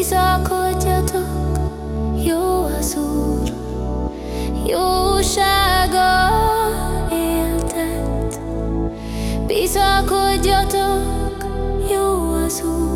Bizakodjatok, jó az Úr, jósága éltet. Bizakodjatok, jó az Úr.